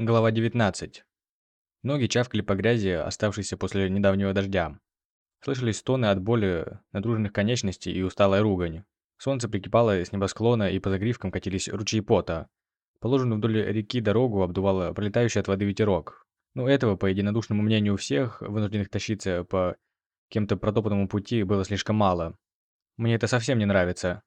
Глава 19. Ноги чавкали по грязи, оставшейся после недавнего дождя. Слышались стоны от боли, надруженных конечностей и усталая ругань. Солнце прикипало с небосклона, и по загривкам катились ручьи пота. Положенную вдоль реки дорогу обдувало пролетающий от воды ветерок. Но этого, по единодушному мнению всех, вынужденных тащиться по кем-то протопанному пути, было слишком мало. Мне это совсем не нравится.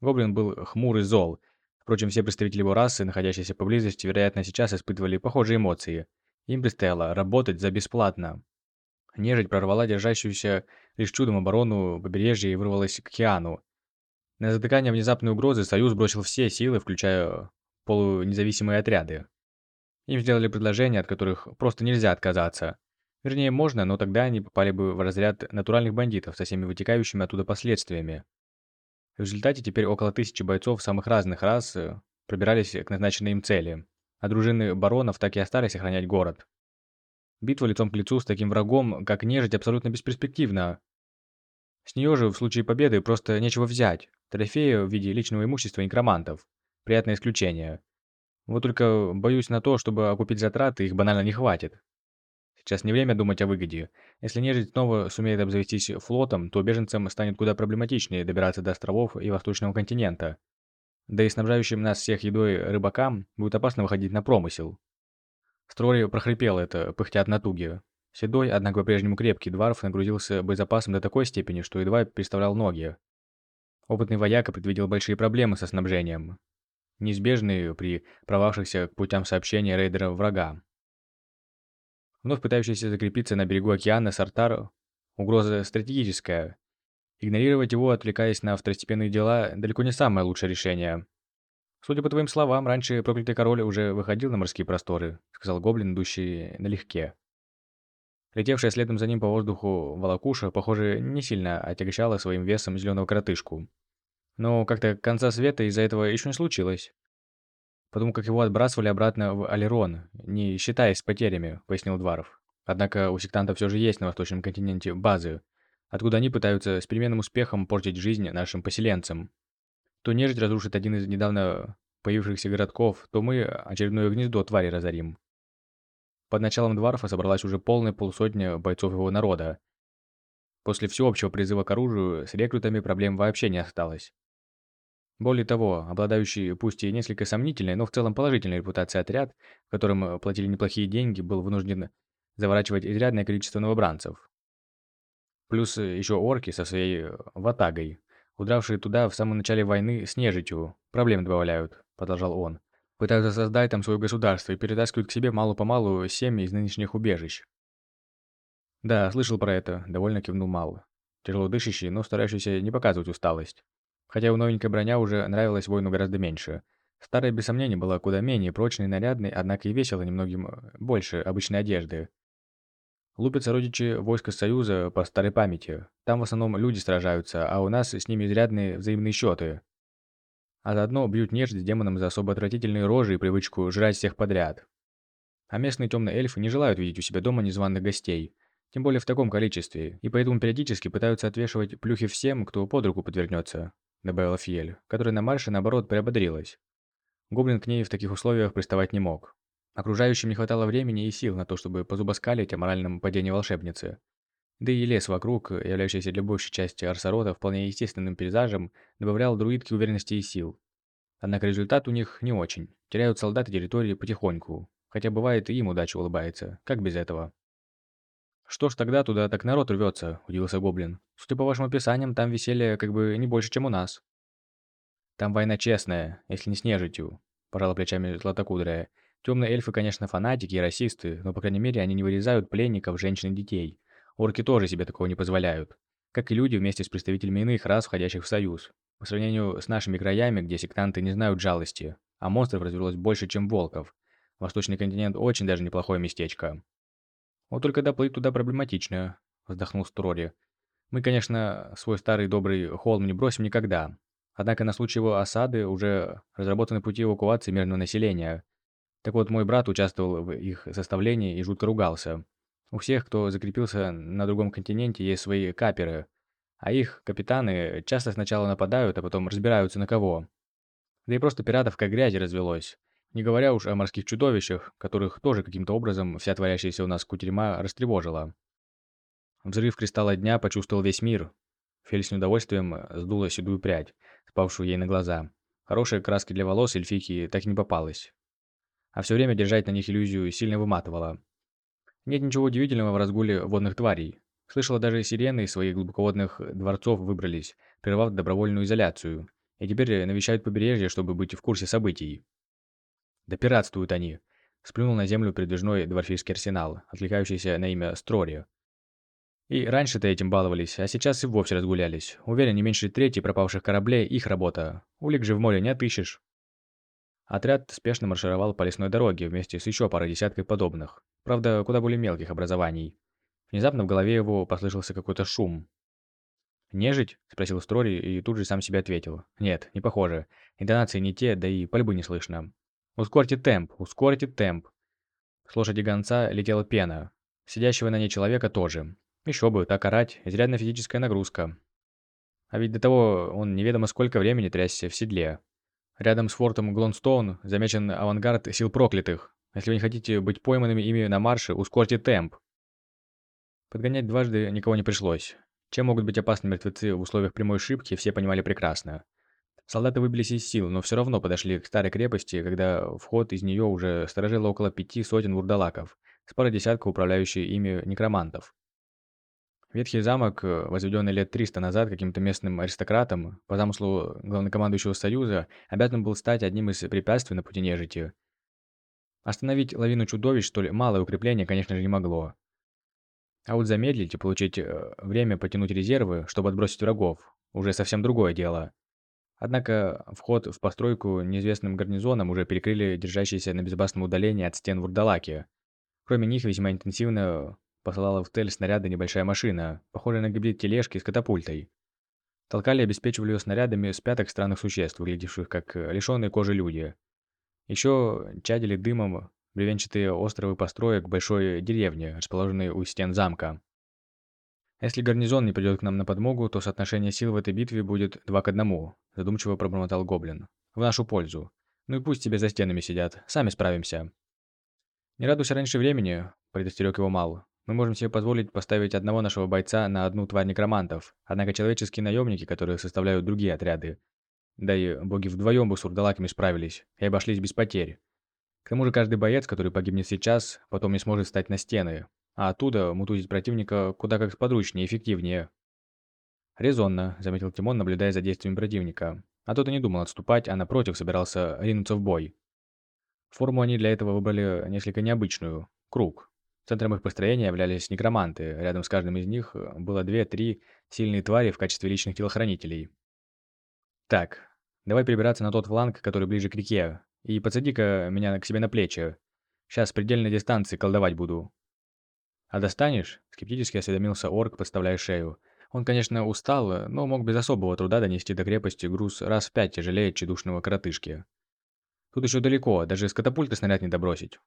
Гоблин был хмур и зол, Впрочем, все представители его расы, находящиеся поблизости, вероятно, сейчас испытывали похожие эмоции. Им предстояло работать за бесплатно. Нежить прорвала держащуюся лишь чудом оборону побережья и вырвалась к океану. На затыкание внезапной угрозы Союз бросил все силы, включая полунезависимые отряды. Им сделали предложения, от которых просто нельзя отказаться. Вернее, можно, но тогда они попали бы в разряд натуральных бандитов со всеми вытекающими оттуда последствиями. В результате теперь около тысячи бойцов самых разных рас э, пробирались к назначенной им цели, а дружины баронов так и остались охранять город. Битва лицом к лицу с таким врагом, как нежить, абсолютно бесперспективна. С нее же в случае победы просто нечего взять. Трофеи в виде личного имущества некромантов. Приятное исключение. Вот только боюсь на то, чтобы окупить затраты, их банально не хватит. Сейчас не время думать о выгоде. Если нежить снова сумеет обзавестись флотом, то беженцам станет куда проблематичнее добираться до островов и восточного континента. Да и снабжающим нас всех едой рыбакам будет опасно выходить на промысел. Строри прохрипел это, пыхтя от натуги. Седой, однако по-прежнему крепкий дварф нагрузился боезапасом до такой степени, что едва переставлял ноги. Опытный вояка предвидел большие проблемы со снабжением, неизбежные при провавшихся к путям сообщения рейдеров врага. Вновь пытающийся закрепиться на берегу океана Сартар – угроза стратегическая. Игнорировать его, отвлекаясь на второстепенные дела, далеко не самое лучшее решение. «Судя по твоим словам, раньше проклятый король уже выходил на морские просторы», – сказал гоблин, идущий налегке. Летевшая следом за ним по воздуху волокуша, похоже, не сильно отягощала своим весом зеленого коротышку. Но как-то конца света из-за этого еще не случилось потому как его отбрасывали обратно в Алерон, не считаясь с потерями, пояснил Дваров. Однако у сектантов все же есть на восточном континенте базы, откуда они пытаются с переменным успехом портить жизнь нашим поселенцам. То нежить разрушит один из недавно появившихся городков, то мы очередное гнездо твари разорим. Под началом Дварфа собралась уже полная полусотня бойцов его народа. После всеобщего призыва к оружию с рекрутами проблем вообще не осталось. Более того, обладающий пусть и несколько сомнительной, но в целом положительной репутацией отряд, в котором э, платили неплохие деньги, был вынужден заворачивать изрядное количество новобранцев. Плюс э, еще орки со своей э, ватагой, удравшие туда в самом начале войны с нежитью. Проблем добавляют, продолжал он. Пытаются создать там свое государство и перетаскивают к себе мало-помалу семьи из нынешних убежищ. Да, слышал про это, довольно кивнул Мал. Тяжело дышащий, но старающийся не показывать усталость. Хотя у новенькая броня уже нравилась воину гораздо меньше. Старая, без сомнения, была куда менее прочной и нарядной, однако и весила немногим э, больше обычной одежды. Лупятся родичи войска Союза по старой памяти. Там в основном люди сражаются, а у нас с ними изрядные взаимные счеты. А заодно бьют нежить с демоном за особо отвратительные рожи и привычку жрать всех подряд. А местные темные эльфы не желают видеть у себя дома незваных гостей, тем более в таком количестве, и поэтому периодически пытаются отвешивать плюхи всем, кто под руку подвернется добавила Фьель, которая на марше, наоборот, приободрилась. Гоблин к ней в таких условиях приставать не мог. Окружающим не хватало времени и сил на то, чтобы позубоскалить о моральном падении волшебницы. Да и лес вокруг, являющийся для большей части Арсарота вполне естественным пейзажем, добавлял друидке уверенности и сил. Однако результат у них не очень. Теряют солдаты территории потихоньку. Хотя бывает и им удача улыбается. Как без этого? «Что ж тогда туда так народ рвется?» – удивился Гоблин. «Судя по вашим описаниям, там веселье как бы не больше, чем у нас». «Там война честная, если не с нежитью», – пожала плечами Златокудрая. «Темные эльфы, конечно, фанатики и расисты, но, по крайней мере, они не вырезают пленников, женщин и детей. Орки тоже себе такого не позволяют. Как и люди вместе с представителями иных рас, входящих в Союз. По сравнению с нашими краями, где сектанты не знают жалости, а монстров развелось больше, чем волков. Восточный континент очень даже неплохое местечко. Вот только доплыть туда проблематично, вздохнул Строри. Мы, конечно, свой старый добрый холм не бросим никогда. Однако на случай его осады уже разработаны пути эвакуации мирного населения. Так вот, мой брат участвовал в их составлении и жутко ругался. У всех, кто закрепился на другом континенте, есть свои каперы, а их капитаны часто сначала нападают, а потом разбираются на кого. Да и просто пиратов как грязи развелось. Не говоря уж о морских чудовищах, которых тоже каким-то образом вся творящаяся у нас кутерьма растревожила. Взрыв кристалла дня почувствовал весь мир. Фель с неудовольствием сдула седую прядь, спавшую ей на глаза. Хорошей краски для волос эльфийки так и не попалось. А все время держать на них иллюзию сильно выматывало. Нет ничего удивительного в разгуле водных тварей. Слышала, даже сирены из своих глубоководных дворцов выбрались, прервав добровольную изоляцию, и теперь навещают побережье, чтобы быть в курсе событий. Да пиратствуют они. Сплюнул на землю передвижной дворфийский арсенал, отвлекающийся на имя Строри. И раньше-то этим баловались, а сейчас и вовсе разгулялись. Уверен, не меньше трети пропавших кораблей – их работа. Улик же в море не отыщешь. Отряд спешно маршировал по лесной дороге вместе с еще парой десяткой подобных. Правда, куда более мелких образований. Внезапно в голове его послышался какой-то шум. «Нежить?» – спросил Строри и тут же сам себе ответил. «Нет, не похоже. Интонации не те, да и пальбы не слышно. Ускорьте темп, ускорьте темп». С лошади гонца летела пена. Сидящего на ней человека тоже. Еще бы, так орать, изрядная физическая нагрузка. А ведь до того он неведомо сколько времени трясся в седле. Рядом с фортом Глонстоун замечен авангард сил проклятых. Если вы не хотите быть пойманными ими на марше, ускорьте темп. Подгонять дважды никого не пришлось. Чем могут быть опасны мертвецы в условиях прямой шибки, все понимали прекрасно. Солдаты выбились из сил, но все равно подошли к старой крепости, когда вход из нее уже сторожило около пяти сотен вурдалаков, с парой десятков управляющих ими некромантов. Ветхий замок, э, возведенный лет 300 назад каким-то местным аристократом, по замыслу главнокомандующего Союза, обязан был стать одним из препятствий на пути нежити. Остановить лавину чудовищ столь малое укрепление, конечно же, не могло. А вот замедлить и получить э, время потянуть резервы, чтобы отбросить врагов, уже совсем другое дело. Однако вход в постройку неизвестным гарнизоном уже перекрыли держащиеся на безопасном удалении от стен вурдалаки. Кроме них весьма интенсивно посылала в цель снаряды небольшая машина, похожая на гибрид тележки с катапультой. Толкали и обеспечивали ее снарядами с пяток странных существ, выглядевших как э, лишенные кожи люди. Еще чадили дымом бревенчатые островы построек большой деревни, расположенной у стен замка. «Если гарнизон не придет к нам на подмогу, то соотношение сил в этой битве будет два к одному», задумчиво пробормотал Гоблин. «В нашу пользу. Ну и пусть тебе за стенами сидят, сами справимся». «Не радуйся раньше времени», – предостерег его Мал. Мы можем себе позволить поставить одного нашего бойца на одну тварь некромантов, однако человеческие наемники, которые составляют другие отряды. Да и боги вдвоем бы с урдалаками справились и обошлись без потерь. К тому же каждый боец, который погибнет сейчас, потом не сможет встать на стены, а оттуда мутузить противника куда как сподручнее и эффективнее. «Резонно», — заметил Тимон, наблюдая за действиями противника. А тот и не думал отступать, а напротив собирался ринуться в бой. Форму они для этого выбрали несколько необычную – круг. Центром их построения являлись некроманты. Рядом с каждым из них было две-три сильные твари в качестве личных телохранителей. Так, давай перебираться на тот фланг, который ближе к реке, и подсади-ка меня к себе на плечи. Сейчас с предельной дистанции колдовать буду. А достанешь? Скептически осведомился орк, подставляя шею. Он, конечно, устал, но мог без особого труда донести до крепости груз раз в пять тяжелее чедушного коротышки. Тут еще далеко, даже с катапульты снаряд не добросить.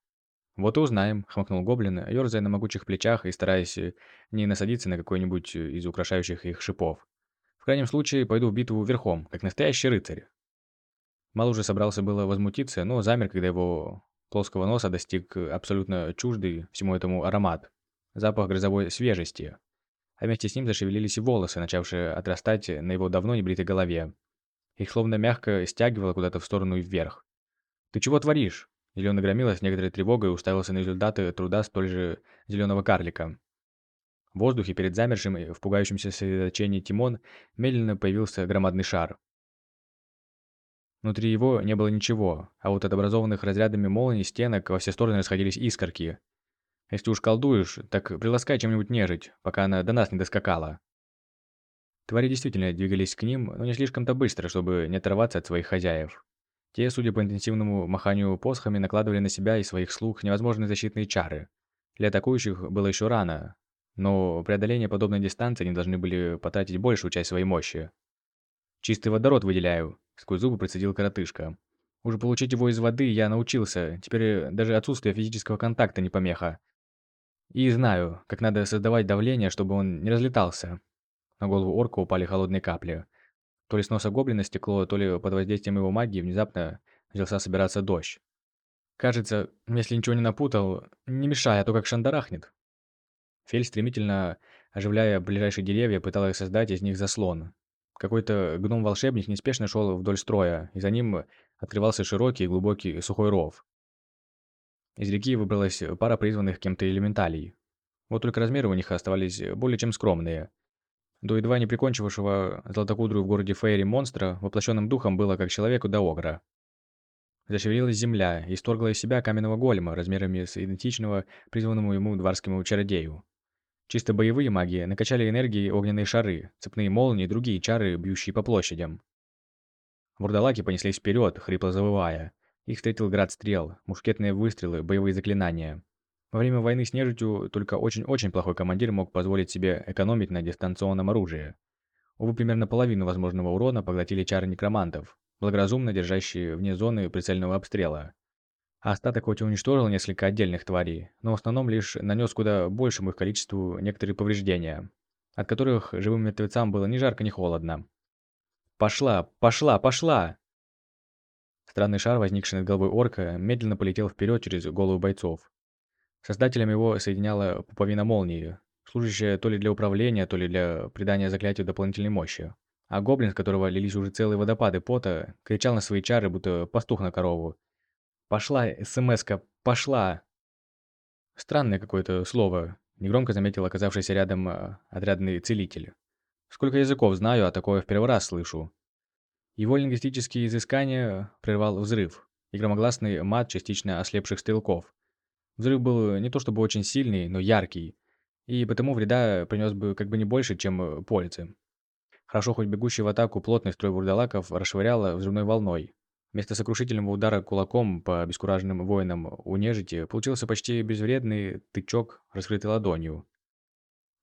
«Вот и узнаем», — хмыкнул гоблин, ерзая на могучих плечах и стараясь э, не насадиться на какой-нибудь э, из украшающих их шипов. «В крайнем случае, пойду в битву верхом, как настоящий рыцарь». Мал уже собрался было возмутиться, но замер, когда его плоского носа достиг абсолютно чуждый всему этому аромат, запах грозовой свежести. А вместе с ним зашевелились и волосы, начавшие отрастать на его давно небритой голове. Их словно мягко стягивало куда-то в сторону и вверх. «Ты чего творишь?» Зеленый громила с некоторой тревогой уставился на результаты труда столь же зеленого карлика. В воздухе перед замершим и в пугающемся сосредоточении Тимон медленно появился громадный шар. Внутри его не было ничего, а вот от образованных разрядами молний стенок во все стороны расходились искорки. Если уж колдуешь, так приласкай чем-нибудь нежить, пока она до нас не доскакала. Твари действительно двигались к ним, но не слишком-то быстро, чтобы не оторваться от своих хозяев. Те, судя по интенсивному маханию посохами, накладывали на себя и своих слуг невозможные защитные чары. Для атакующих было еще рано, но преодоление подобной дистанции они должны были потратить большую часть своей мощи. «Чистый водород выделяю», — сквозь зубы процедил коротышка. «Уже получить его из воды я научился, теперь даже отсутствие физического контакта не помеха. И знаю, как надо создавать давление, чтобы он не разлетался». На голову орка упали холодные капли. То ли с носа гоблина стекло, то ли под воздействием его магии внезапно взялся собираться дождь. Кажется, если ничего не напутал, не мешай, а то как шандарахнет. Фель, стремительно оживляя ближайшие деревья, пыталась создать из них заслон. Какой-то гном-волшебник неспешно шел вдоль строя, и за ним открывался широкий и глубокий сухой ров. Из реки выбралась пара призванных кем-то элементалей. Вот только размеры у них оставались более чем скромные. До едва не прикончившего золотокудрую в городе Фейри монстра воплощенным духом было как человеку до огра. Зашевелилась земля и сторгла из себя каменного голема размерами с идентичного призванному ему дворскому чародею. Чисто боевые маги накачали энергией огненные шары, цепные молнии и другие чары, бьющие по площадям. Вурдалаки понеслись вперед, хрипло завывая. Их встретил град стрел, мушкетные выстрелы, боевые заклинания. Во время войны с нежитью только очень-очень плохой командир мог позволить себе экономить на дистанционном оружии. Увы, примерно половину возможного урона поглотили чары некромантов, благоразумно держащие вне зоны прицельного обстрела. Остаток хоть и уничтожил несколько отдельных тварей, но в основном лишь нанес куда большему их количеству некоторые повреждения, от которых живым мертвецам было ни жарко, ни холодно. «Пошла! Пошла! Пошла!» Странный шар, возникший над головой орка, медленно полетел вперед через голову бойцов. Создателем его соединяла пуповина молнии, служащая то ли для управления, то ли для придания заклятию дополнительной мощи. А гоблин, с которого лились уже целые водопады пота, кричал на свои чары, будто пастух на корову. «Пошла, СМС-ка, пошла!» Странное какое-то слово, негромко заметил оказавшийся рядом э, отрядный целитель. Сколько языков знаю, а такое в первый раз слышу. Его лингвистические изыскания прервал взрыв и громогласный мат частично ослепших стрелков. Взрыв был не то чтобы очень сильный, но яркий, и потому вреда принес бы как бы не больше, чем пользы. Хорошо, хоть бегущий в атаку плотный строй вурдалаков расшвыряло взрывной волной. Вместо сокрушительного удара кулаком по обескураженным воинам у нежити получился почти безвредный тычок, раскрытой ладонью.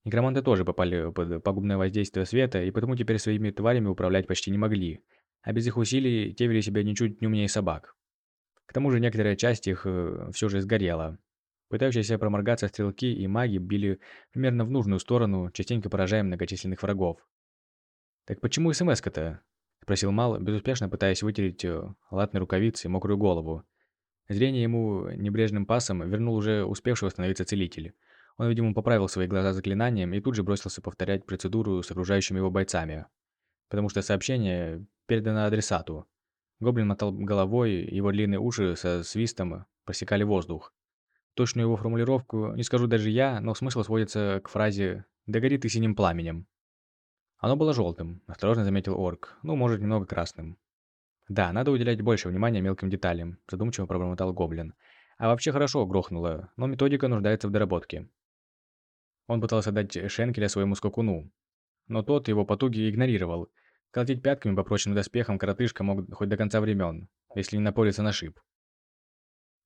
Некроманты тоже попали под пагубное воздействие света, и потому теперь своими тварями управлять почти не могли, а без их усилий те вели себя ничуть не умнее собак. К тому же некоторая часть их э, все же сгорела. Пытающиеся проморгаться стрелки и маги били примерно в нужную сторону, частенько поражая многочисленных врагов. «Так почему СМС-ка-то?» – спросил Мал, безуспешно пытаясь вытереть э, латной рукавицей мокрую голову. Зрение ему небрежным пасом вернул уже успевший восстановиться целитель. Он, видимо, поправил свои глаза заклинанием и тут же бросился повторять процедуру с окружающими его бойцами. Потому что сообщение передано адресату. Гоблин мотал головой, его длинные уши со свистом просекали воздух. Точную его формулировку не скажу даже я, но смысл сводится к фразе «Да горит ты синим пламенем». Оно было желтым, осторожно заметил орк, ну, может, немного красным. Да, надо уделять больше внимания мелким деталям, задумчиво пробормотал гоблин. А вообще хорошо грохнуло, но методика нуждается в доработке. Он пытался дать шенкеля своему скакуну, но тот его потуги игнорировал – Колотить пятками по прочным доспехам коротышка мог хоть до конца времен, если не напориться на шип.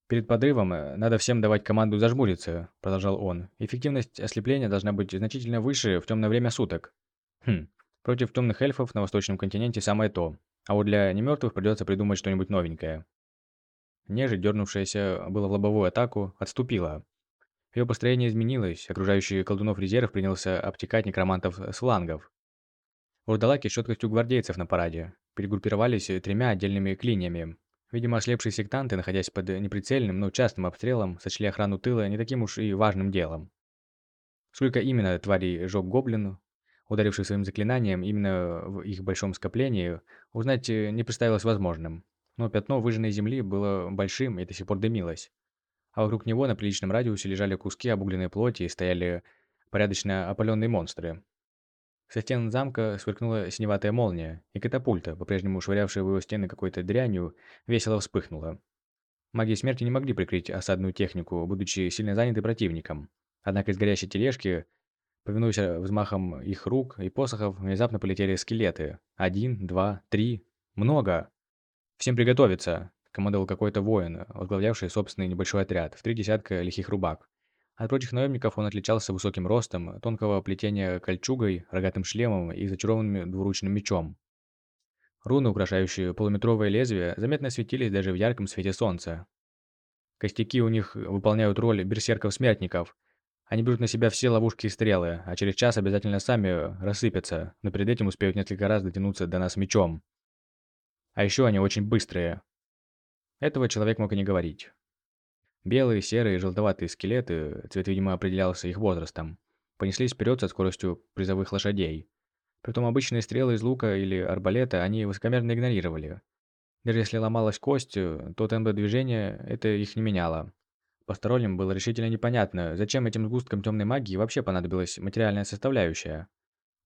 «Перед подрывом э, надо всем давать команду зажмуриться», – продолжал он. «Эффективность ослепления должна быть значительно выше в темное время суток». Хм, против темных эльфов на восточном континенте самое то. А вот для немертвых придется придумать что-нибудь новенькое. Нежить, дернувшаяся было в лобовую атаку, отступила. Ее построение изменилось, окружающий колдунов резерв принялся обтекать некромантов с флангов. Урдалаки с четкостью гвардейцев на параде перегруппировались тремя отдельными клиньями. Видимо, ослепшие сектанты, находясь под неприцельным, но частым обстрелом, сочли охрану тыла не таким уж и важным делом. Сколько именно тварей жег гоблин, ударивший своим заклинанием именно в их большом скоплении, узнать не представилось возможным. Но пятно выжженной земли было большим и до сих пор дымилось. А вокруг него на приличном радиусе лежали куски обугленной плоти и стояли порядочно опаленные монстры, со стен замка сверкнула синеватая молния, и катапульта, по-прежнему швырявшая в его стены какой-то дрянью, весело вспыхнула. Маги смерти не могли прикрыть осадную технику, будучи сильно заняты противником. Однако из горящей тележки, повинуясь взмахам их рук и посохов, внезапно полетели скелеты. Один, два, три. Много! «Всем приготовиться!» – командовал какой-то воин, возглавлявший собственный небольшой отряд, в три десятка лихих рубак. От прочих наемников он отличался высоким ростом, тонкого плетения кольчугой, рогатым шлемом и зачарованным двуручным мечом. Руны, украшающие полуметровое лезвие, заметно светились даже в ярком свете солнца. Костяки у них выполняют роль берсерков-смертников. Они берут на себя все ловушки и стрелы, а через час обязательно сами рассыпятся, но перед этим успеют несколько раз дотянуться до нас мечом. А еще они очень быстрые. Этого человек мог и не говорить. Белые, серые, желтоватые скелеты, цвет, видимо, определялся их возрастом, понеслись вперед со скоростью призовых лошадей. Притом обычные стрелы из лука или арбалета они высокомерно игнорировали. Даже если ломалась кость, то темпа движения это их не меняло. Посторонним было решительно непонятно, зачем этим сгусткам темной магии вообще понадобилась материальная составляющая.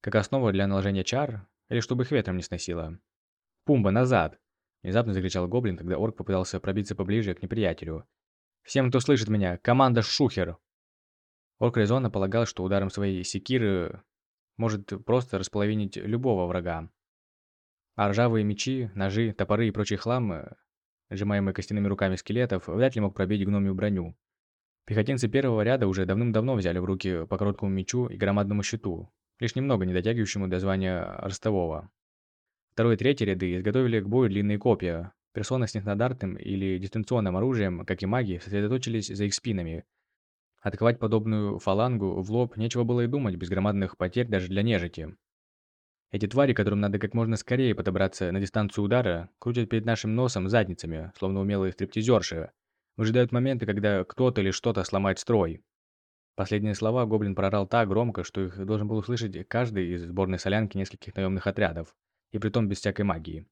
Как основа для наложения чар, или чтобы их ветром не сносило. «Пумба, назад!» Внезапно закричал гоблин, когда орк попытался пробиться поближе к неприятелю. «Всем, кто слышит меня, команда Шухер!» Орк резонно полагал, что ударом своей секиры может просто располовинить любого врага. А ржавые мечи, ножи, топоры и прочий хлам, э, сжимаемый костяными руками скелетов, вряд ли мог пробить гномию броню. Пехотинцы первого ряда уже давным-давно взяли в руки по короткому мечу и громадному щиту, лишь немного не дотягивающему до звания ростового. Второй и третий ряды изготовили к бою длинные копья. Персоны с нестандартным или дистанционным оружием, как и маги, сосредоточились за их спинами. Атаковать подобную фалангу в лоб нечего было и думать без громадных потерь даже для нежити. Эти твари, которым надо как можно скорее подобраться на дистанцию удара, крутят перед нашим носом задницами, словно умелые стриптизерши. Выжидают моменты, когда кто-то или что-то сломает строй. Последние слова Гоблин прорал так громко, что их должен был услышать каждый из сборной солянки нескольких наемных отрядов, и притом без всякой магии.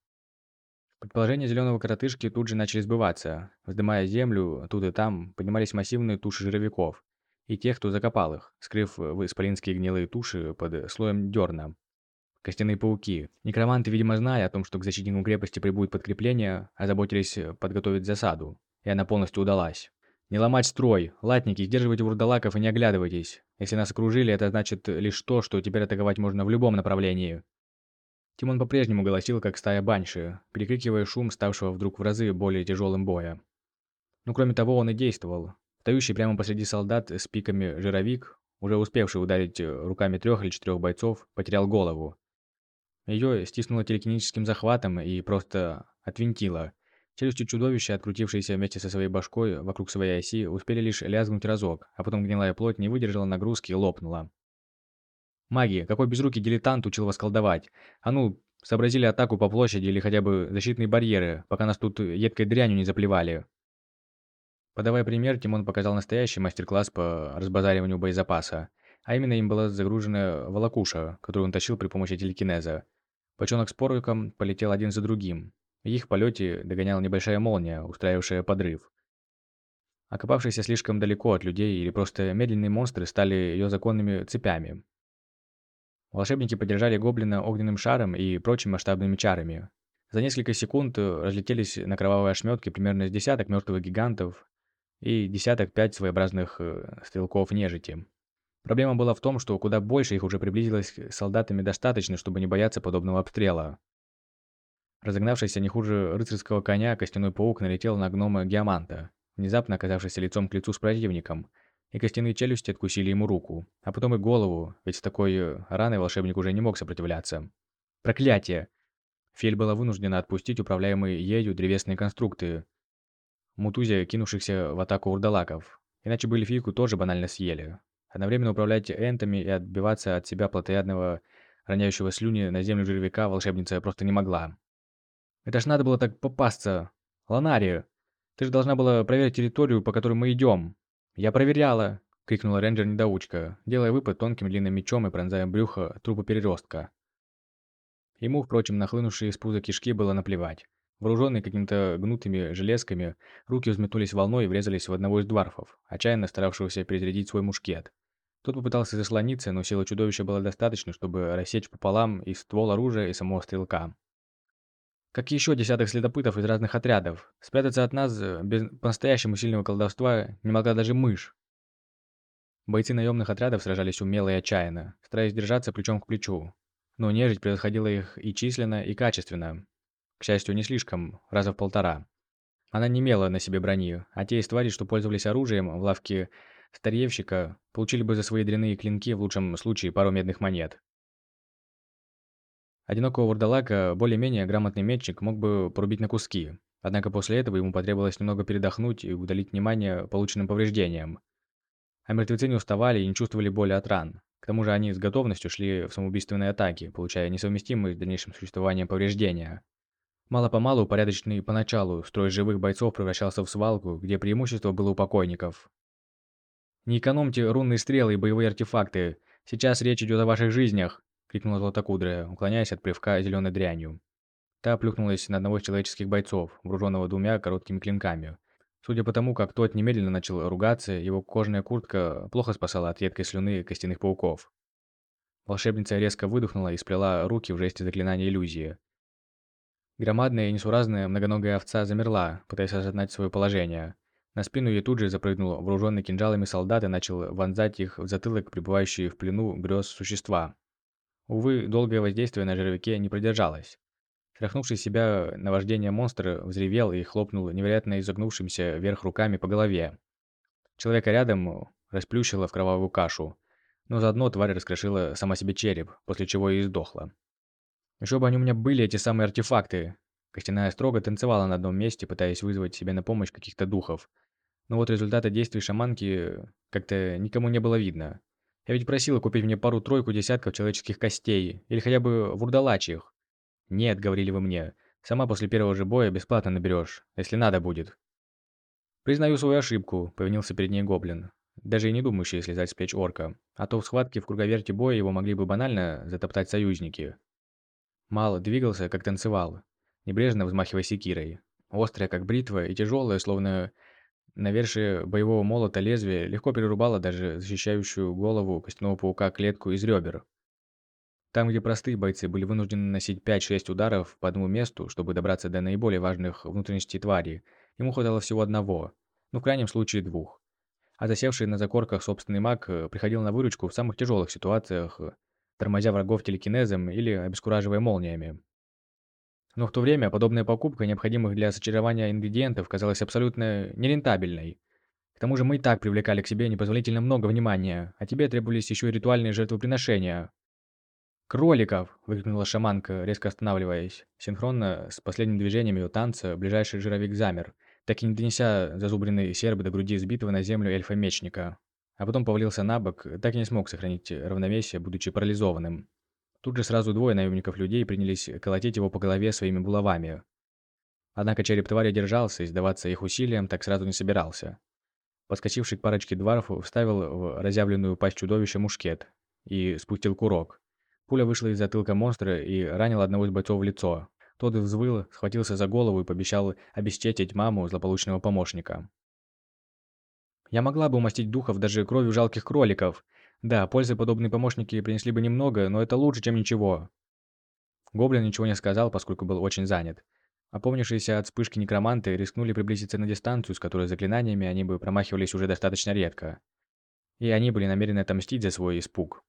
Предположения зеленого коротышки тут же начали сбываться. Вздымая землю, тут и там поднимались массивные туши жировиков и тех, кто закопал их, скрыв в исполинские гнилые туши под слоем дерна. Костяные пауки. Некроманты, видимо, зная о том, что к защитникам крепости прибудет подкрепление, озаботились подготовить засаду, и она полностью удалась. Не ломать строй. Латники, сдерживайте вурдалаков и не оглядывайтесь. Если нас окружили, это значит лишь то, что теперь атаковать можно в любом направлении. Тимон по-прежнему голосил, как стая банши, перекрикивая шум, ставшего вдруг в разы более тяжелым боя. Но кроме того, он и действовал. Стоящий прямо посреди солдат с пиками жировик, уже успевший ударить руками трех или четырех бойцов, потерял голову. Ее стиснуло телекинетическим захватом и просто отвинтило, Челюсти чудовища, открутившиеся вместе со своей башкой вокруг своей оси, успели лишь лязгнуть разок, а потом гнилая плоть не выдержала нагрузки и лопнула. «Маги, какой безрукий дилетант учил вас колдовать? А ну, сообразили атаку по площади или хотя бы защитные барьеры, пока нас тут едкой дрянью не заплевали». Подавая пример, Тимон показал настоящий мастер-класс по разбазариванию боезапаса, а именно им была загружена волокуша, которую он тащил при помощи телекинеза. Бочонок с порохом полетел один за другим, их в полете догоняла небольшая молния, устраивавшая подрыв. Окопавшиеся слишком далеко от людей или просто медленные монстры стали ее законными цепями. Волшебники поддержали гоблина огненным шаром и прочими масштабными чарами. За несколько секунд разлетелись на кровавые ошметки примерно с десяток мертвых гигантов и десяток пять своеобразных э, стрелков нежити. Проблема была в том, что куда больше их уже приблизилось солдатами достаточно, чтобы не бояться подобного обстрела. Разогнавшийся не хуже рыцарского коня, костяной паук налетел на гнома Геоманта, внезапно оказавшийся лицом к лицу с противником, и костяные челюсти откусили ему руку, а потом и голову, ведь с такой э, раной волшебник уже не мог сопротивляться. Проклятие! Фель была вынуждена отпустить управляемые ею древесные конструкты, мутузя кинувшихся в атаку урдалаков, иначе бы эльфийку тоже банально съели. Одновременно управлять энтами и отбиваться от себя плотоядного, роняющего слюни на землю жервяка волшебница просто не могла. Это ж надо было так попасться. Ланария, ты же должна была проверить территорию, по которой мы идем. Я проверяла, крикнула рейнджер-недоучка, делая выпад тонким длинным мечом и пронзая брюхо трупа переростка. Ему, впрочем, нахлынувшие из пуза кишки было наплевать. Вооруженные какими-то гнутыми железками, руки взметнулись волной и врезались в одного из дварфов, отчаянно старавшегося перезарядить свой мушкет. Тот попытался заслониться, но сила чудовища была достаточно, чтобы рассечь пополам и ствол оружия, и самого стрелка как еще десяток следопытов из разных отрядов. Спрятаться от нас э, без по-настоящему сильного колдовства не могла даже мышь. Бойцы наемных отрядов сражались умело и отчаянно, стараясь держаться плечом к плечу. Но нежить превосходила их и численно, и качественно. К счастью, не слишком, раза в полтора. Она не имела на себе брони, а те из тварей, что пользовались оружием в лавке старьевщика, получили бы за свои дряные клинки в лучшем случае пару медных монет. Одинокого вурдалака, более-менее грамотный метчик, мог бы порубить на куски. Однако после этого ему потребовалось немного передохнуть и удалить внимание полученным повреждениям. А мертвецы не уставали и не чувствовали боли от ран. К тому же они с готовностью шли в самоубийственные атаки, получая несовместимые с дальнейшим существованием повреждения. Мало-помалу, порядочный поначалу, строй живых бойцов превращался в свалку, где преимущество было у покойников. «Не экономьте рунные стрелы и боевые артефакты. Сейчас речь идет о ваших жизнях!» — крикнула Златокудрая, уклоняясь от плевка зеленой дрянью. Та плюхнулась на одного из человеческих бойцов, вооруженного двумя короткими клинками. Судя по тому, как тот немедленно начал ругаться, его кожаная куртка плохо спасала от едкой слюны костяных пауков. Волшебница резко выдохнула и сплела руки в жесте заклинания иллюзии. Громадная и несуразная многоногая овца замерла, пытаясь осознать свое положение. На спину ей тут же запрыгнул вооруженный кинжалами солдат и начал вонзать их в затылок пребывающие в плену грез существа. Увы, долгое воздействие на жировике не продержалось. Тряхнувший себя наваждение монстр взревел и хлопнул невероятно изогнувшимся вверх руками по голове. Человека рядом расплющило в кровавую кашу, но заодно тварь раскрошила сама себе череп, после чего и сдохла. Еще бы они у меня были, эти самые артефакты. Костяная строго танцевала на одном месте, пытаясь вызвать себе на помощь каких-то духов. Но вот результата действий шаманки как-то никому не было видно. Я ведь просила купить мне пару-тройку десятков человеческих костей, или хотя бы вурдалачьих. «Нет», — говорили вы мне, — «сама после первого же боя бесплатно наберешь, если надо будет». «Признаю свою ошибку», — повинился перед ней гоблин, даже и не думающий слезать с плеч орка, а то в схватке в круговерте боя его могли бы банально затоптать союзники. Мало двигался, как танцевал, небрежно взмахивая секирой. Острая, как бритва, и тяжелая, словно навершие боевого молота лезвие, легко перерубало даже защищающую голову костяного паука клетку из ребер. Там, где простые бойцы были вынуждены наносить 5-6 ударов по одному месту, чтобы добраться до наиболее важных внутренностей твари, ему хватало всего одного, ну в крайнем случае двух. А засевший на закорках собственный маг э, приходил на выручку в самых тяжелых ситуациях, э, тормозя врагов телекинезом или обескураживая молниями. Но в то время подобная покупка необходимых для сочарования ингредиентов казалась абсолютно нерентабельной. К тому же мы и так привлекали к себе непозволительно много внимания, а тебе требовались еще и ритуальные жертвоприношения, «Кроликов!» – выкрикнула шаманка, резко останавливаясь. Синхронно с последним движением ее танца ближайший жировик замер, так и не донеся зазубренный серб до груди сбитого на землю эльфа-мечника. А потом повалился на бок, так и не смог сохранить равновесие, будучи парализованным. Тут же сразу двое наемников людей принялись колотить его по голове своими булавами. Однако череп твари держался и сдаваться их усилиям так сразу не собирался. Подскочивший к парочке дварфу вставил в разъявленную пасть чудовища мушкет и спустил курок. Пуля вышла из затылка монстра и ранила одного из бойцов в лицо. Тот взвыл, схватился за голову и пообещал обесчестить маму злополучного помощника. Я могла бы умастить духов даже кровью жалких кроликов. Да, пользы подобные помощники принесли бы немного, но это лучше, чем ничего. Гоблин ничего не сказал, поскольку был очень занят. Опомнившиеся от вспышки некроманты рискнули приблизиться на дистанцию, с которой заклинаниями они бы промахивались уже достаточно редко. И они были намерены отомстить за свой испуг.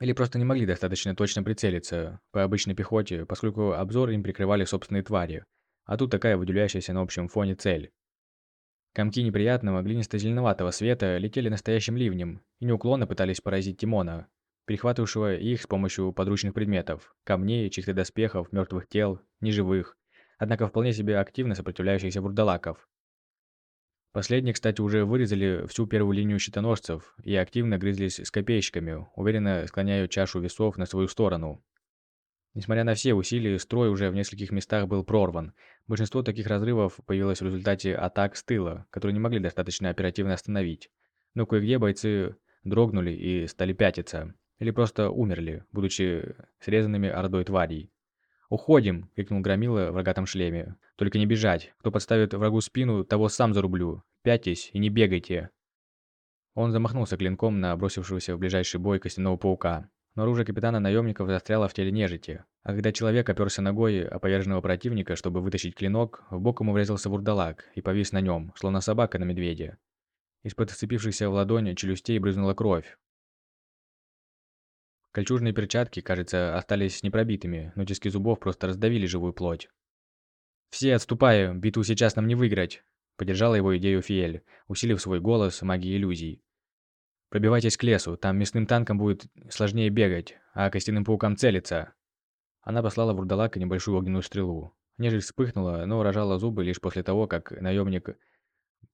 Или просто не могли достаточно точно прицелиться по обычной пехоте, поскольку обзор им прикрывали собственные твари. А тут такая выделяющаяся на общем фоне цель. Комки неприятного глинисто-зеленоватого света летели настоящим ливнем и неуклонно пытались поразить Тимона, перехватывавшего их с помощью подручных предметов, камней, чьих-то доспехов, мертвых тел, неживых, однако вполне себе активно сопротивляющихся бурдалаков. Последние, кстати, уже вырезали всю первую линию щитоносцев и активно грызлись с копейщиками, уверенно склоняя чашу весов на свою сторону. Несмотря на все усилия, строй уже в нескольких местах был прорван. Большинство таких разрывов появилось в результате атак с тыла, которые не могли достаточно оперативно остановить. Но кое-где бойцы дрогнули и стали пятиться, или просто умерли, будучи срезанными ордой тварей. «Уходим!» – крикнул Громила в рогатом шлеме. «Только не бежать. Кто подставит врагу спину, того сам зарублю. Пятьтесь и не бегайте!» Он замахнулся клинком на бросившегося в ближайший бой костяного паука. Но оружие капитана наемников застряло в теле нежити. А когда человек оперся ногой о поверженного противника, чтобы вытащить клинок, в бок ему врезался вурдалак и повис на нем, словно собака на медведе. Из-под сцепившихся в ладони челюстей брызнула кровь. Кольчужные перчатки, кажется, остались непробитыми, но тиски зубов просто раздавили живую плоть. «Все отступаем, битву сейчас нам не выиграть», — поддержала его идею Фиэль, усилив свой голос магией иллюзий. «Пробивайтесь к лесу, там мясным танкам будет сложнее бегать, а костяным паукам целиться». Она послала в Урдалака небольшую огненную стрелу. Нежель вспыхнула, но рожала зубы лишь после того, как наемник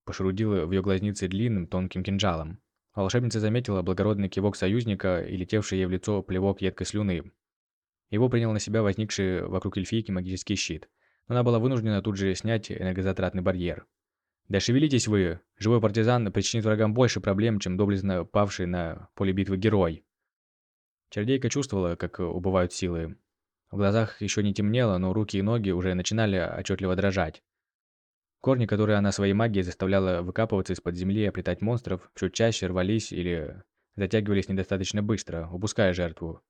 пошерудил в ее глазнице длинным тонким кинжалом. Волшебница заметила благородный кивок союзника и летевший ей в лицо плевок едкой слюны. Его принял на себя возникший вокруг эльфийки магический щит. но она была вынуждена тут же снять энергозатратный барьер. «Да шевелитесь вы! Живой партизан причинит врагам больше проблем, чем доблестно павший на поле битвы герой!» Чердейка чувствовала, как убывают силы. В глазах еще не темнело, но руки и ноги уже начинали отчетливо дрожать. Корни, которые она своей магией заставляла выкапываться из-под земли и оплетать монстров, все чаще рвались или затягивались недостаточно быстро, упуская жертву.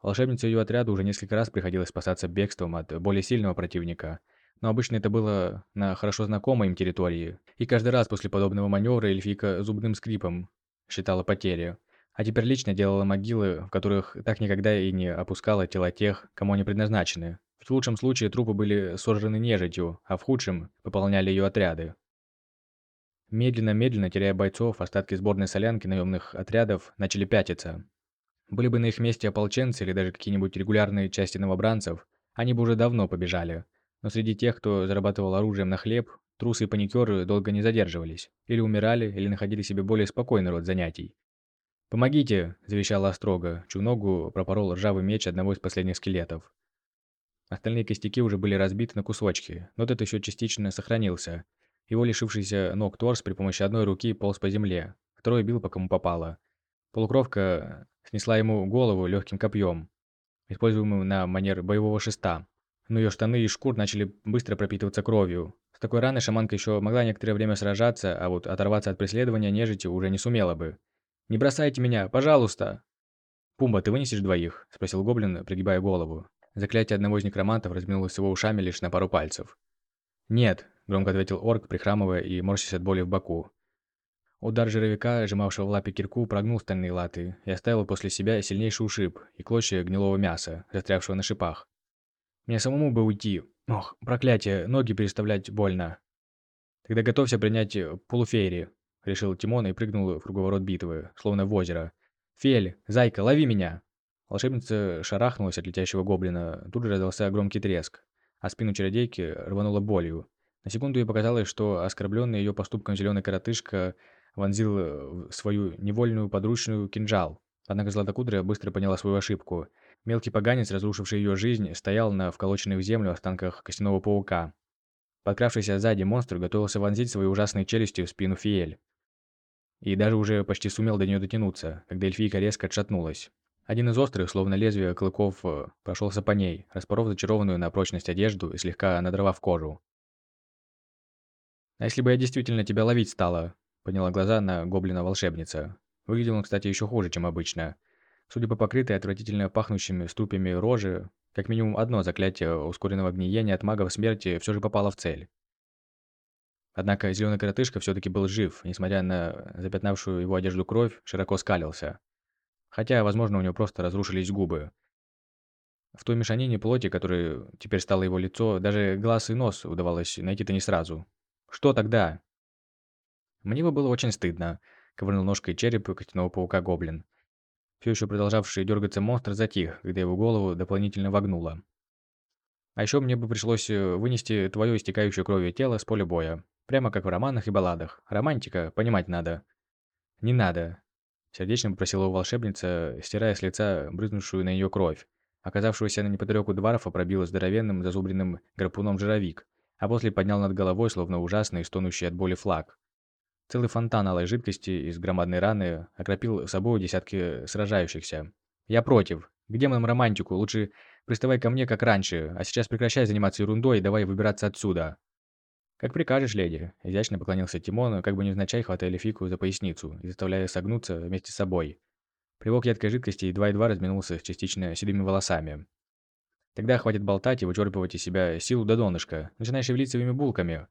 Волшебнице ее отряда уже несколько раз приходилось спасаться бегством от более сильного противника, но обычно это было на хорошо знакомой им территории, и каждый раз после подобного маневра эльфийка зубным скрипом считала потери, а теперь лично делала могилы, в которых так никогда и не опускала тела тех, кому они предназначены. В лучшем случае трупы были сожраны нежитью, а в худшем пополняли ее отряды. Медленно-медленно, теряя бойцов, остатки сборной солянки наемных отрядов начали пятиться. Были бы на их месте ополченцы или даже какие-нибудь регулярные части новобранцев, они бы уже давно побежали. Но среди тех, кто зарабатывал оружием на хлеб, трусы и паникеры долго не задерживались. Или умирали, или находили себе более спокойный род занятий. «Помогите!» – завещала Острога, чью ногу пропорол ржавый меч одного из последних скелетов. Остальные костяки уже были разбиты на кусочки, но этот еще частично сохранился. Его лишившийся ног торс при помощи одной руки полз по земле, второй бил по кому попало. Полукровка снесла ему голову легким копьем, используемым на манер боевого шеста. Но ее штаны и шкур начали быстро пропитываться кровью. С такой раной шаманка еще могла некоторое время сражаться, а вот оторваться от преследования нежити уже не сумела бы. «Не бросайте меня, пожалуйста!» «Пумба, ты вынесешь двоих?» – спросил гоблин, пригибая голову. Заклятие одного из некромантов разминулось его ушами лишь на пару пальцев. «Нет», – громко ответил орк, прихрамывая и морщась от боли в боку. Удар жировика, сжимавшего в лапе кирку, прогнул стальные латы и оставил после себя сильнейший ушиб и клочья гнилого мяса, застрявшего на шипах. Мне самому бы уйти. Ох, проклятие, ноги переставлять больно. Тогда готовься принять полуфейри, решил Тимон и прыгнул в круговорот битвы, словно в озеро. Фель, зайка, лови меня! Волшебница шарахнулась от летящего гоблина, тут же раздался громкий треск, а спину чародейки рвануло болью. На секунду ей показалось, что оскорбленный ее поступком зеленый коротышка вонзил э, свою невольную подручную кинжал. Однако Златокудря быстро поняла свою ошибку. Мелкий поганец, разрушивший ее жизнь, стоял на вколоченных в землю останках костяного паука. Подкравшийся сзади монстр готовился вонзить свои ужасные челюсти в спину Фиэль. И даже уже почти сумел до нее дотянуться, когда эльфийка резко отшатнулась. Один из острых, словно лезвие клыков, э, прошелся по ней, распоров зачарованную на прочность одежду и слегка надрывав кожу. «А если бы я действительно тебя ловить стала?» Подняла глаза на гоблина-волшебница. Выглядел он, кстати, еще хуже, чем обычно. Судя по покрытой отвратительно пахнущими струпями рожи, как минимум одно заклятие ускоренного гниения от магов смерти все же попало в цель. Однако зеленый коротышка все-таки был жив, несмотря на запятнавшую его одежду кровь, широко скалился. Хотя, возможно, у него просто разрушились губы. В той мешанине плоти, которой теперь стало его лицо, даже глаз и нос удавалось найти-то не сразу. «Что тогда?» Мне бы было очень стыдно, ковырнул ножкой череп костяного паука гоблин. Все еще продолжавший дергаться монстр затих, когда его голову дополнительно вогнуло. А еще мне бы пришлось э, вынести твое истекающее кровью тело с поля боя. Прямо как в романах и балладах. Романтика, понимать надо. Не надо. Сердечно попросила у волшебница, стирая с лица брызнувшую на нее кровь. Оказавшегося на неподалеку дварфа пробила здоровенным зазубренным гарпуном жировик, а после поднял над головой, словно ужасный, стонущий от боли флаг. Целый фонтан алой жидкости из громадной раны окропил собой десятки сражающихся. «Я против. К демонам романтику. Лучше приставай ко мне, как раньше, а сейчас прекращай заниматься ерундой и давай выбираться отсюда». «Как прикажешь, леди», – изящно поклонился Тимон, как бы невзначай хватая Лефику за поясницу и заставляя согнуться вместе с собой. Привок едкой жидкости едва-едва разминулся с частично седыми волосами. «Тогда хватит болтать и вычерпывать из себя силу до донышка. Начинай шевелить своими булками.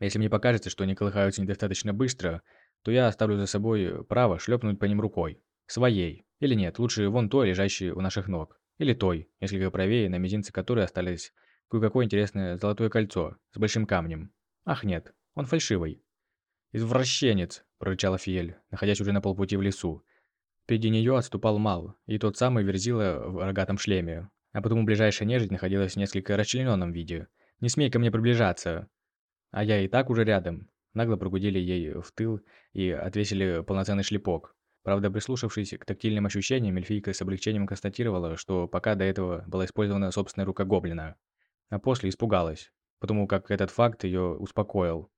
Если мне покажется, что они колыхаются недостаточно быстро, то я оставлю за собой право шлепнуть по ним рукой. Своей. Или нет, лучше вон той, лежащей у наших ног. Или той, несколько правее, на мизинце которой остались кое-какое интересное золотое кольцо с большим камнем. Ах нет, он фальшивый. «Извращенец!» – прорычала Фиель, находясь уже на полпути в лесу. Впереди нее отступал Мал, и тот самый Верзила в рогатом шлеме. А потому ближайшая нежить находилась в несколько расчлененном виде. «Не смей ко мне приближаться!» А я и так уже рядом. Нагло прогудели ей в тыл и отвесили полноценный шлепок. Правда, прислушавшись к тактильным ощущениям, эльфийка с облегчением констатировала, что пока до этого была использована собственная рука гоблина. а после испугалась, потому как этот факт ее успокоил.